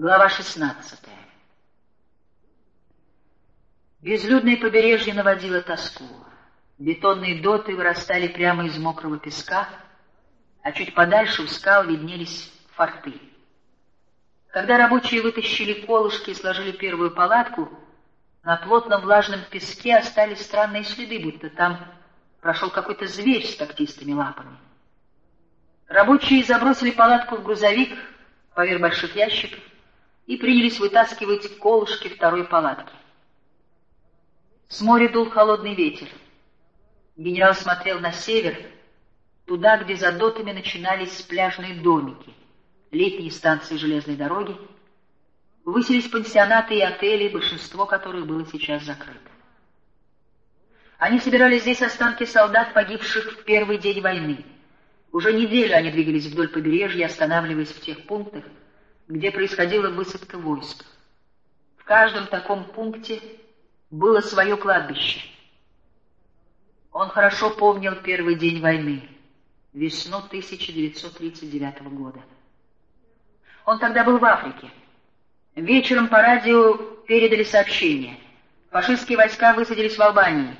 Глава 16. Безлюдное побережье наводило тоску. Бетонные доты вырастали прямо из мокрого песка, а чуть подальше у скал виднелись форты. Когда рабочие вытащили колышки и сложили первую палатку, на плотном влажном песке остались странные следы, будто там прошел какой-то зверь с когтистыми лапами. Рабочие забросили палатку в грузовик поверх больших ящиков, и принялись вытаскивать колышки второй палатки. С моря дул холодный ветер. Генерал смотрел на север, туда, где за дотами начинались пляжные домики, летние станции железной дороги, выселись пансионаты и отели, большинство которых было сейчас закрыто. Они собирали здесь останки солдат, погибших в первый день войны. Уже неделю они двигались вдоль побережья, останавливаясь в тех пунктах, где происходила высадка войск. В каждом таком пункте было свое кладбище. Он хорошо помнил первый день войны, весну 1939 года. Он тогда был в Африке. Вечером по радио передали сообщение. Фашистские войска высадились в Албании.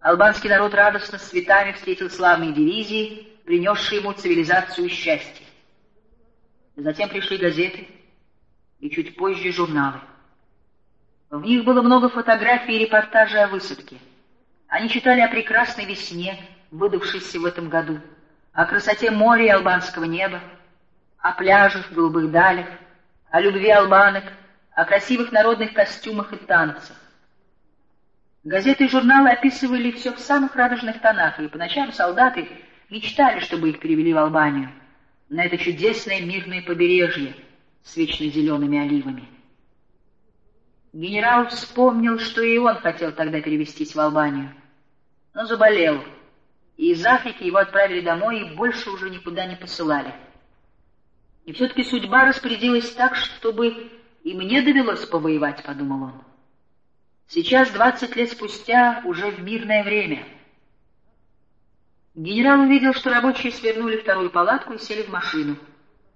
Албанский народ радостно с цветами встретил славные дивизии, принесшие ему цивилизацию и счастье. Затем пришли газеты и чуть позже журналы. В них было много фотографий и репортажей о высадке. Они читали о прекрасной весне, выдавшейся в этом году, о красоте моря и албанского неба, о пляжах, голубых далях, о любви албанок, о красивых народных костюмах и танцах. Газеты и журналы описывали все в самых радужных тонах, и по ночам солдаты мечтали, чтобы их перевели в Албанию — на это чудесное мирное побережье с вечно зелеными оливами. Генерал вспомнил, что и он хотел тогда перевестись в Албанию, но заболел, и из Африки его отправили домой и больше уже никуда не посылали. И все-таки судьба распорядилась так, чтобы и мне довелось повоевать, — подумал он. Сейчас, двадцать лет спустя, уже в мирное время — Генерал увидел, что рабочие свернули вторую палатку и сели в машину.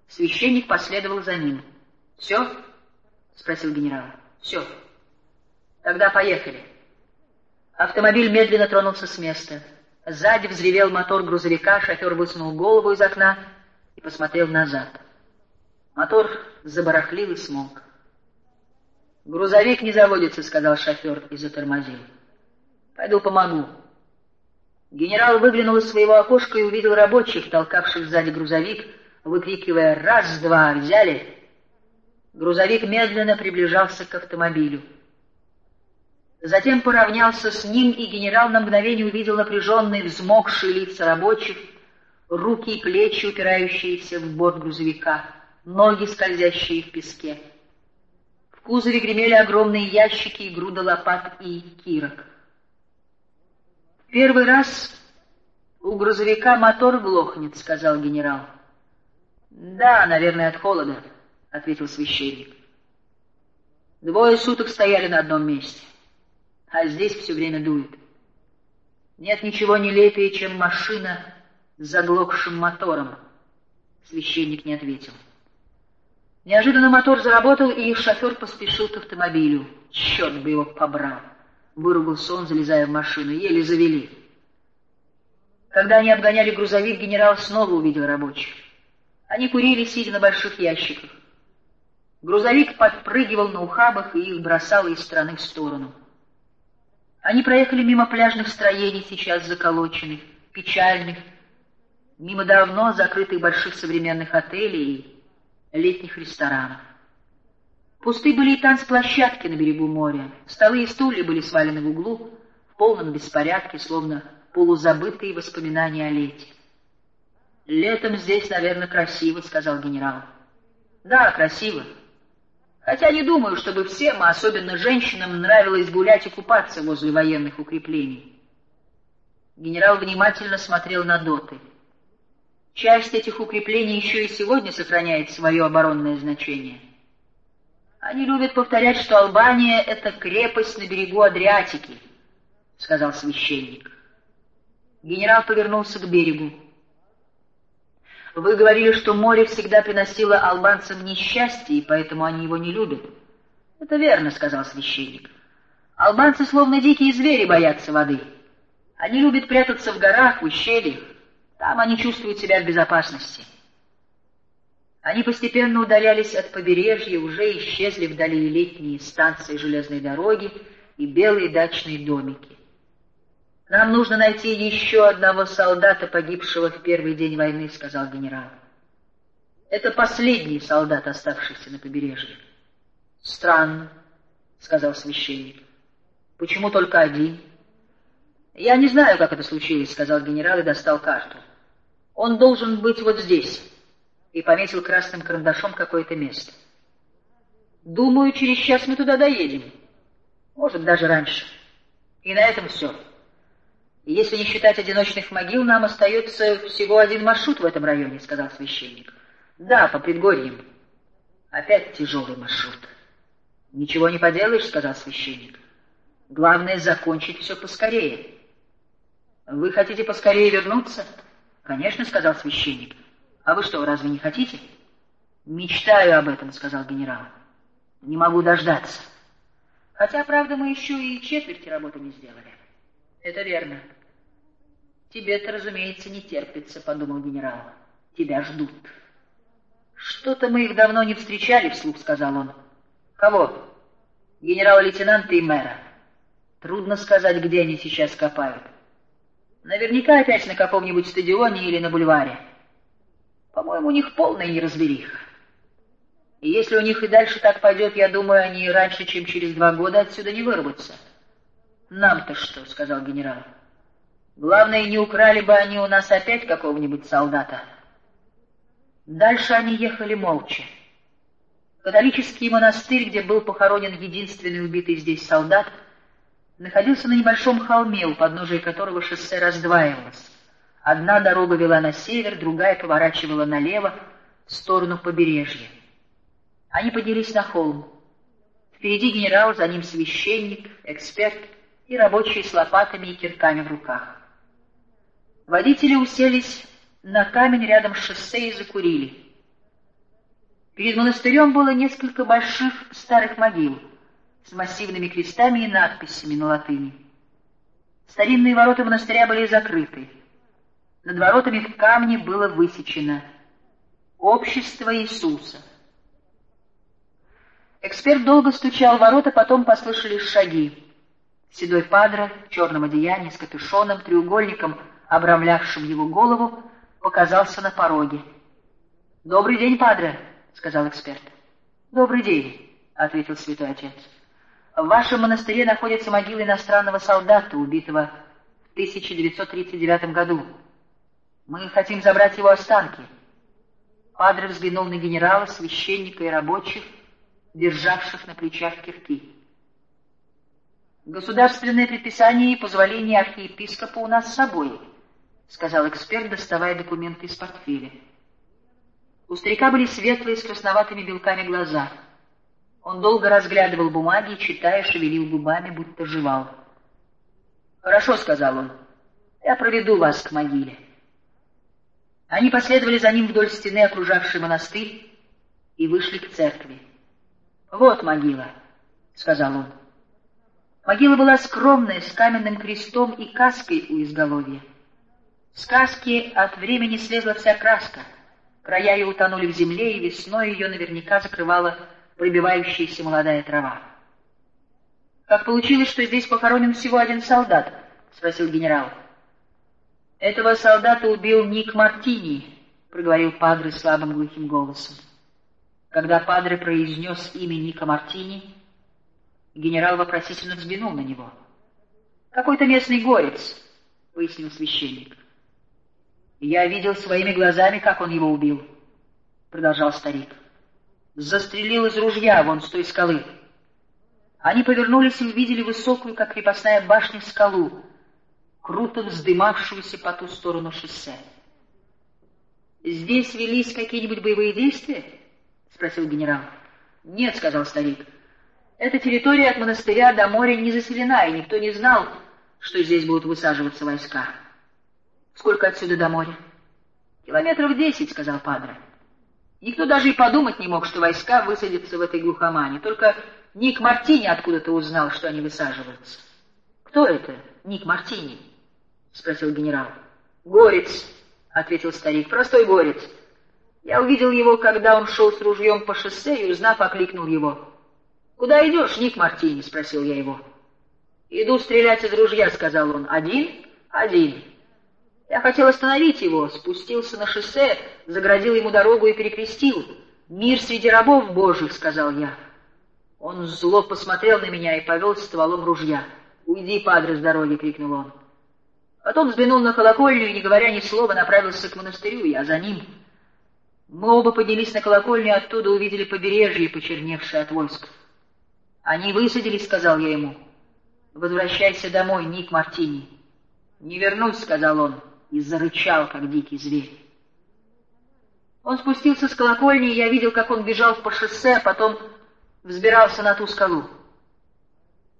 Священник последовал за ним. «Все?» — спросил генерал. «Все. Тогда поехали». Автомобиль медленно тронулся с места. Сзади взревел мотор грузовика, шофер высунул голову из окна и посмотрел назад. Мотор забарахлил и смолк. «Грузовик не заводится», — сказал шофер и затормозил. «Пойду помогу». Генерал выглянул из своего окошка и увидел рабочих, толкавших сзади грузовик, выкрикивая «Раз-два! Взяли!». Грузовик медленно приближался к автомобилю. Затем поравнялся с ним, и генерал на мгновение увидел напряженные, взмокшие лица рабочих, руки и плечи, упирающиеся в борт грузовика, ноги, скользящие в песке. В кузове гремели огромные ящики и груда лопат и кирок. «Первый раз у грузовика мотор глохнет», — сказал генерал. «Да, наверное, от холода», — ответил священник. «Двое суток стояли на одном месте, а здесь все время дует. Нет ничего нелепее, чем машина с заглохшим мотором». Священник не ответил. Неожиданно мотор заработал, и шофер поспешил к автомобилю. Черт бы его побрал! Выругался он, залезая в машину. Еле завели. Когда они обгоняли грузовик, генерал снова увидел рабочих. Они курили, сидя на больших ящиках. Грузовик подпрыгивал на ухабах и их бросал из стороны в сторону. Они проехали мимо пляжных строений, сейчас заколоченных, печальных, мимо давно закрытых больших современных отелей и летних ресторанов. Пусты были и танцплощадки на берегу моря. Столы и стулья были свалены в углу, в полном беспорядке, словно полузабытые воспоминания о лете. «Летом здесь, наверное, красиво», — сказал генерал. «Да, красиво. Хотя не думаю, чтобы всем, а особенно женщинам, нравилось гулять и купаться возле военных укреплений». Генерал внимательно смотрел на доты. Часть этих укреплений еще и сегодня сохраняет свое оборонное значение. Они любят повторять, что Албания — это крепость на берегу Адриатики, — сказал священник. Генерал повернулся к берегу. Вы говорили, что море всегда приносило албанцам несчастье, и поэтому они его не любят. Это верно, сказал священник. Албанцы, словно дикие звери, боятся воды. Они любят прятаться в горах, в ущельях. Там они чувствуют себя в безопасности. Они постепенно удалялись от побережья, уже исчезли вдали летние станции железной дороги и белые дачные домики. «Нам нужно найти еще одного солдата, погибшего в первый день войны», — сказал генерал. «Это последний солдат, оставшийся на побережье». «Странно», — сказал священник. «Почему только один?» «Я не знаю, как это случилось», — сказал генерал и достал карту. «Он должен быть вот здесь», — и пометил красным карандашом какое-то место. «Думаю, через час мы туда доедем. Может, даже раньше. И на этом все». Если не считать одиночных могил, нам остается всего один маршрут в этом районе, — сказал священник. Да, по предгорьям. Опять тяжелый маршрут. Ничего не поделаешь, — сказал священник. Главное — закончить все поскорее. Вы хотите поскорее вернуться? Конечно, — сказал священник. А вы что, разве не хотите? Мечтаю об этом, — сказал генерал. Не могу дождаться. Хотя, правда, мы еще и четверти работы не сделали. Это верно. Тебе-то, разумеется, не терпится, подумал генерал. Тебя ждут. Что-то мы их давно не встречали, вслух сказал он. Кого? Генерала-лейтенанта и мэра. Трудно сказать, где они сейчас копают. Наверняка опять на каком-нибудь стадионе или на бульваре. По-моему, у них полная неразбериха. И если у них и дальше так пойдет, я думаю, они раньше, чем через два года отсюда не вырвутся. «Нам-то что?» — сказал генерал. «Главное, не украли бы они у нас опять какого-нибудь солдата». Дальше они ехали молча. Католический монастырь, где был похоронен единственный убитый здесь солдат, находился на небольшом холме, у подножия которого шоссе раздваивалось. Одна дорога вела на север, другая поворачивала налево, в сторону побережья. Они поднялись на холм. Впереди генерал, за ним священник, эксперт — и рабочие с лопатами и кирками в руках. Водители уселись на камень рядом с шоссе и закурили. Перед монастырем было несколько больших старых могил с массивными крестами и надписями на латыни. Старинные ворота монастыря были закрыты. Над воротами в камне было высечено «Общество Иисуса». Эксперт долго стучал в ворота, потом послышались шаги. Седой падре в черном одеянии с капюшоном, треугольником, обрамлявшим его голову, показался на пороге. — Добрый день, падре, — сказал эксперт. — Добрый день, — ответил святой отец. — В вашем монастыре находится могила иностранного солдата, убитого в 1939 году. Мы хотим забрать его останки. Падре взглянул на генерала, священника и рабочих, державших на плечах кирки. «Государственное предписание и позволение архиепископа у нас с собой», — сказал эксперт, доставая документы из портфеля. У старика были светлые с красноватыми белками глаза. Он долго разглядывал бумаги, читая, шевелил губами, будто жевал. «Хорошо», — сказал он, — «я проведу вас к могиле». Они последовали за ним вдоль стены, окружавшей монастырь, и вышли к церкви. «Вот могила», — сказал он. Могила была скромная, с каменным крестом и каской у изголовья. С каски от времени слезла вся краска. Края ее утонули в земле, и весной ее наверняка закрывала пробивающаяся молодая трава. «Как получилось, что здесь похоронен всего один солдат?» — спросил генерал. «Этого солдата убил Ник Мартини», — проговорил Падре слабым глухим голосом. Когда Падре произнес имя Ника Мартини, Генерал вопросительно взглянул на него. «Какой-то местный горец», — пояснил священник. «Я видел своими глазами, как он его убил», — продолжал старик. «Застрелил из ружья вон с той скалы». Они повернулись и увидели высокую, как крепостная башня, скалу, круто вздымавшуюся по ту сторону шоссе. «Здесь велись какие-нибудь боевые действия?» — спросил генерал. «Нет», — сказал старик. Эта территория от монастыря до моря не заселена, и никто не знал, что здесь будут высаживаться войска. Сколько отсюда до моря? «Километров десять», — сказал Падре. Никто даже и подумать не мог, что войска высадятся в этой глухомане. Только Ник Мартини откуда-то узнал, что они высаживаются. «Кто это, Ник Мартини?» — спросил генерал. «Горец», — ответил старик, — «простой горец. Я увидел его, когда он шел с ружьем по шоссе, и, узнав, окликнул его. «Куда идешь, Ник Мартини?» — спросил я его. «Иду стрелять из ружья», — сказал он. «Один?» «Один». Я хотел остановить его, спустился на шоссе, заградил ему дорогу и перекрестил. «Мир среди рабов божьих», — сказал я. Он зло посмотрел на меня и повел стволом ружья. «Уйди, падре, с дороги!» — крикнул он. Потом взглянул на колокольню и, не говоря ни слова, направился к монастырю, я за ним. Мы оба поднялись на колокольню оттуда увидели побережье, почерневшее от войск. «Они высадились», — сказал я ему. «Возвращайся домой, Ник Мартини». «Не вернусь», — сказал он и зарычал, как дикий зверь. Он спустился с колокольни, и я видел, как он бежал по шоссе, а потом взбирался на ту скалу.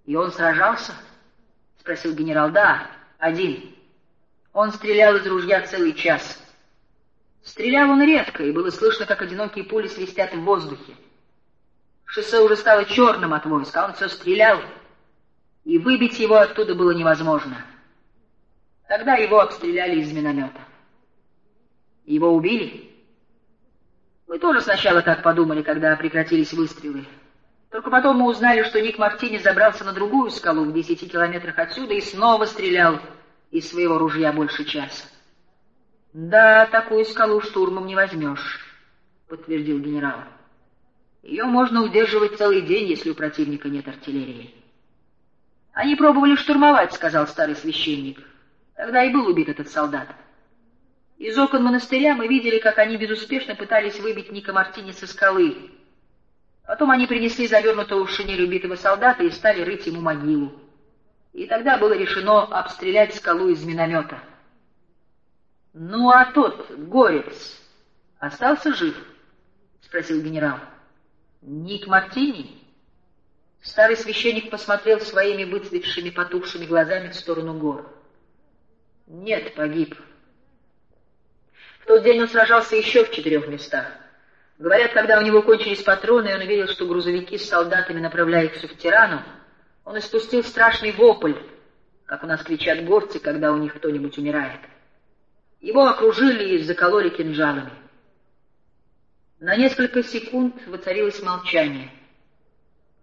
«И он сражался?» — спросил генерал. «Да, один. Он стрелял из ружья целый час. Стрелял он редко, и было слышно, как одинокие пули свистят в воздухе. Шоссе уже стало черным от войск, а он все стрелял, и выбить его оттуда было невозможно». Тогда его обстреляли из миномета. Его убили? Мы тоже сначала так подумали, когда прекратились выстрелы. Только потом мы узнали, что Ник Мартини забрался на другую скалу в десяти километрах отсюда и снова стрелял из своего ружья больше часа. «Да, такую скалу штурмом не возьмешь», — подтвердил генерал. «Ее можно удерживать целый день, если у противника нет артиллерии». «Они пробовали штурмовать», — сказал старый священник. Тогда и был убит этот солдат. Из окон монастыря мы видели, как они безуспешно пытались выбить Ника Мартини со скалы. Потом они принесли завернутого в шинель убитого солдата и стали рыть ему могилу. И тогда было решено обстрелять скалу из миномета. — Ну, а тот, горец, остался жив? — спросил генерал. — Ник Мартини? Старый священник посмотрел своими выцветшими потухшими глазами в сторону гор. Нет, погиб. В тот день он сражался еще в четырех местах. Говорят, когда у него кончились патроны, и он увидел, что грузовики с солдатами направляются в Тирану, он испустил страшный вопль, как у нас кричат горцы, когда у них кто-нибудь умирает. Его окружили и закололи кинжалами. На несколько секунд воцарилось молчание.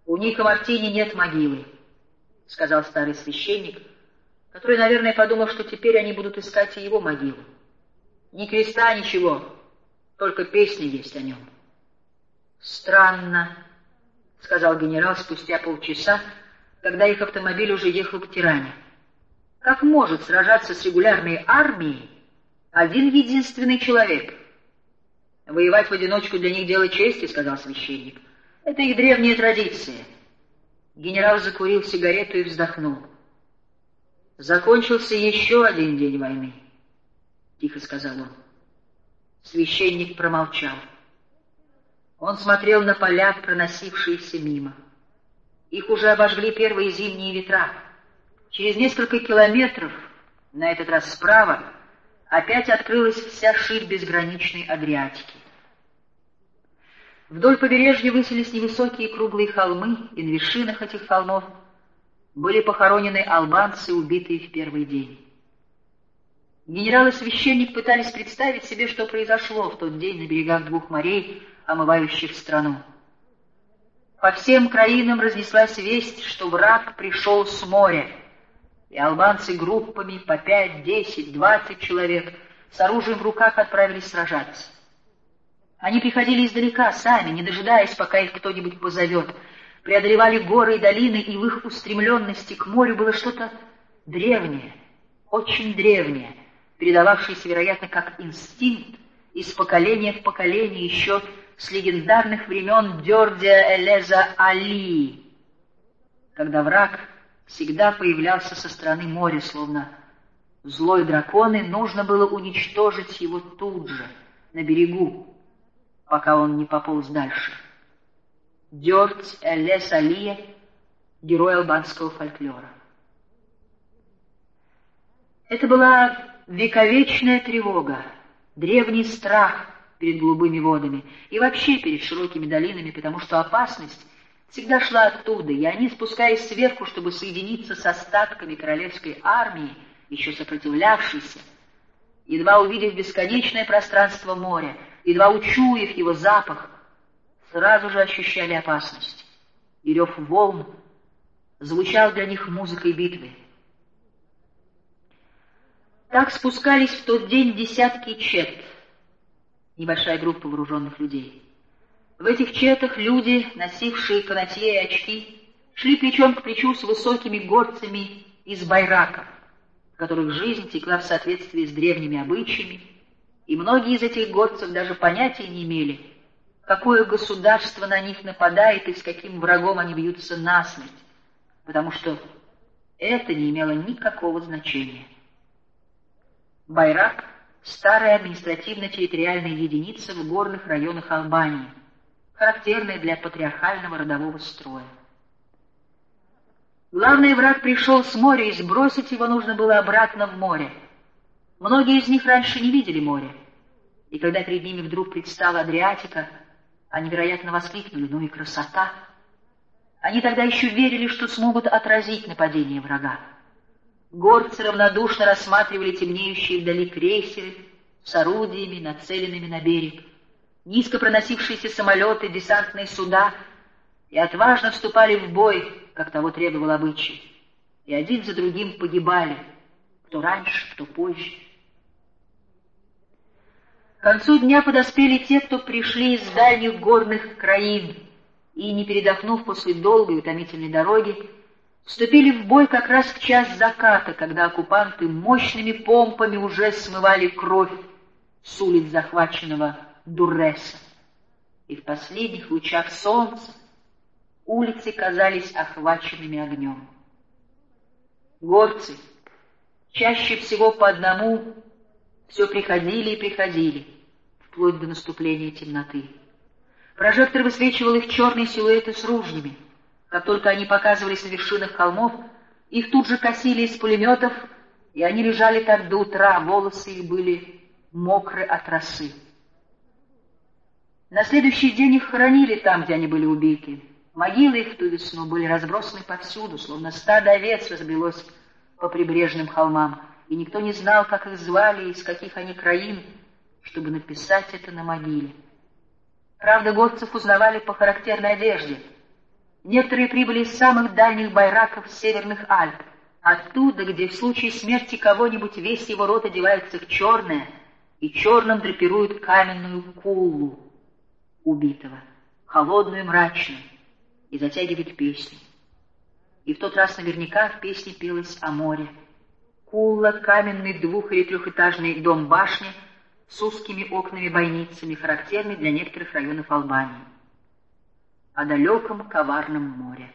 «У Ника Мартини нет могилы», — сказал старый священник, — который, наверное, подумал, что теперь они будут искать и его могилу. Ни креста, ничего, только песни есть о нем. «Странно», — сказал генерал спустя полчаса, когда их автомобиль уже ехал к Тиране. «Как может сражаться с регулярной армией один единственный человек?» «Воевать в одиночку для них дело чести», — сказал священник. «Это их древняя традиция». Генерал закурил сигарету и вздохнул. Закончился еще один день войны, — тихо сказал он. Священник промолчал. Он смотрел на поля, проносившиеся мимо. Их уже обожгли первые зимние ветра. Через несколько километров, на этот раз справа, опять открылась вся ширь безграничной Адриатики. Вдоль побережья высились невысокие круглые холмы, и на вершинах этих холмов — были похоронены албанцы, убитые в первый день. Генерал и священник пытались представить себе, что произошло в тот день на берегах двух морей, омывающих страну. По всем краинам разнеслась весть, что враг пришел с моря, и албанцы группами по пять, десять, двадцать человек с оружием в руках отправились сражаться. Они приходили издалека, сами, не дожидаясь, пока их кто-нибудь позовет — преодолевали горы и долины, и в их устремленности к морю было что-то древнее, очень древнее, передававшееся, вероятно, как инстинкт из поколения в поколение еще с легендарных времен Дёрдия Элеза Али, когда враг всегда появлялся со стороны моря, словно злой дракон, и нужно было уничтожить его тут же, на берегу, пока он не пополз дальше. Дёрть Элес Алия, герой албанского фольклора. Это была вековечная тревога, древний страх перед голубыми водами и вообще перед широкими долинами, потому что опасность всегда шла оттуда, и они, спускаясь сверху, чтобы соединиться с остатками королевской армии, еще сопротивлявшейся, едва увидев бесконечное пространство моря, едва учуяв его запах, сразу же ощущали опасность. И рев волн звучал для них музыкой битвы. Так спускались в тот день десятки чет, небольшая группа вооруженных людей. В этих четах люди, носившие канатье и очки, шли плечом к плечу с высокими горцами из байраков, в которых жизнь текла в соответствии с древними обычаями, и многие из этих горцев даже понятия не имели, какое государство на них нападает и с каким врагом они бьются насмерть, потому что это не имело никакого значения. Байрак — старая административно-территориальная единица в горных районах Албании, характерная для патриархального родового строя. Главный враг пришел с моря, и сбросить его нужно было обратно в море. Многие из них раньше не видели море, и когда перед ними вдруг предстала Адриатика, они, вероятно, воскликнули «Ну и красота!». Они тогда еще верили, что смогут отразить нападение врага. Горцы равнодушно рассматривали темнеющие вдали крейсеры с орудиями, нацеленными на берег, низко проносившиеся самолеты, десантные суда, и отважно вступали в бой, как того требовал обычай, и один за другим погибали, кто раньше, кто позже. К концу дня подоспели те, кто пришли из дальних горных краин, и, не передохнув после долгой утомительной дороги, вступили в бой как раз в час заката, когда оккупанты мощными помпами уже смывали кровь с улиц захваченного Дурреса. И в последних лучах солнца улицы казались охваченными огнем. Горцы, чаще всего по одному, все приходили и приходили, вплоть до наступления темноты. Прожектор высвечивал их черные силуэты с ружьями — как только они показывались на вершинах холмов, их тут же косили из пулеметов, и они лежали так до утра, волосы их были мокры от росы. На следующий день их хоронили там, где они были убиты. Могилы их в ту весну были разбросаны повсюду, словно стадо овец разбилось по прибрежным холмам, и никто не знал, как их звали и из каких они краин, чтобы написать это на могиле. Правда, горцев узнавали по характерной одежде — Некоторые прибыли из самых дальних байраков северных Альп, оттуда, где в случае смерти кого-нибудь весь его род одевается в черное, и черным драпируют каменную кулу убитого, холодную и мрачную, и затягивают песню. И в тот раз наверняка в песне пелось о море. Кулла — каменный двух- или трехэтажный дом-башня с узкими окнами-бойницами, характерный для некоторых районов Албании о далеком коварном море.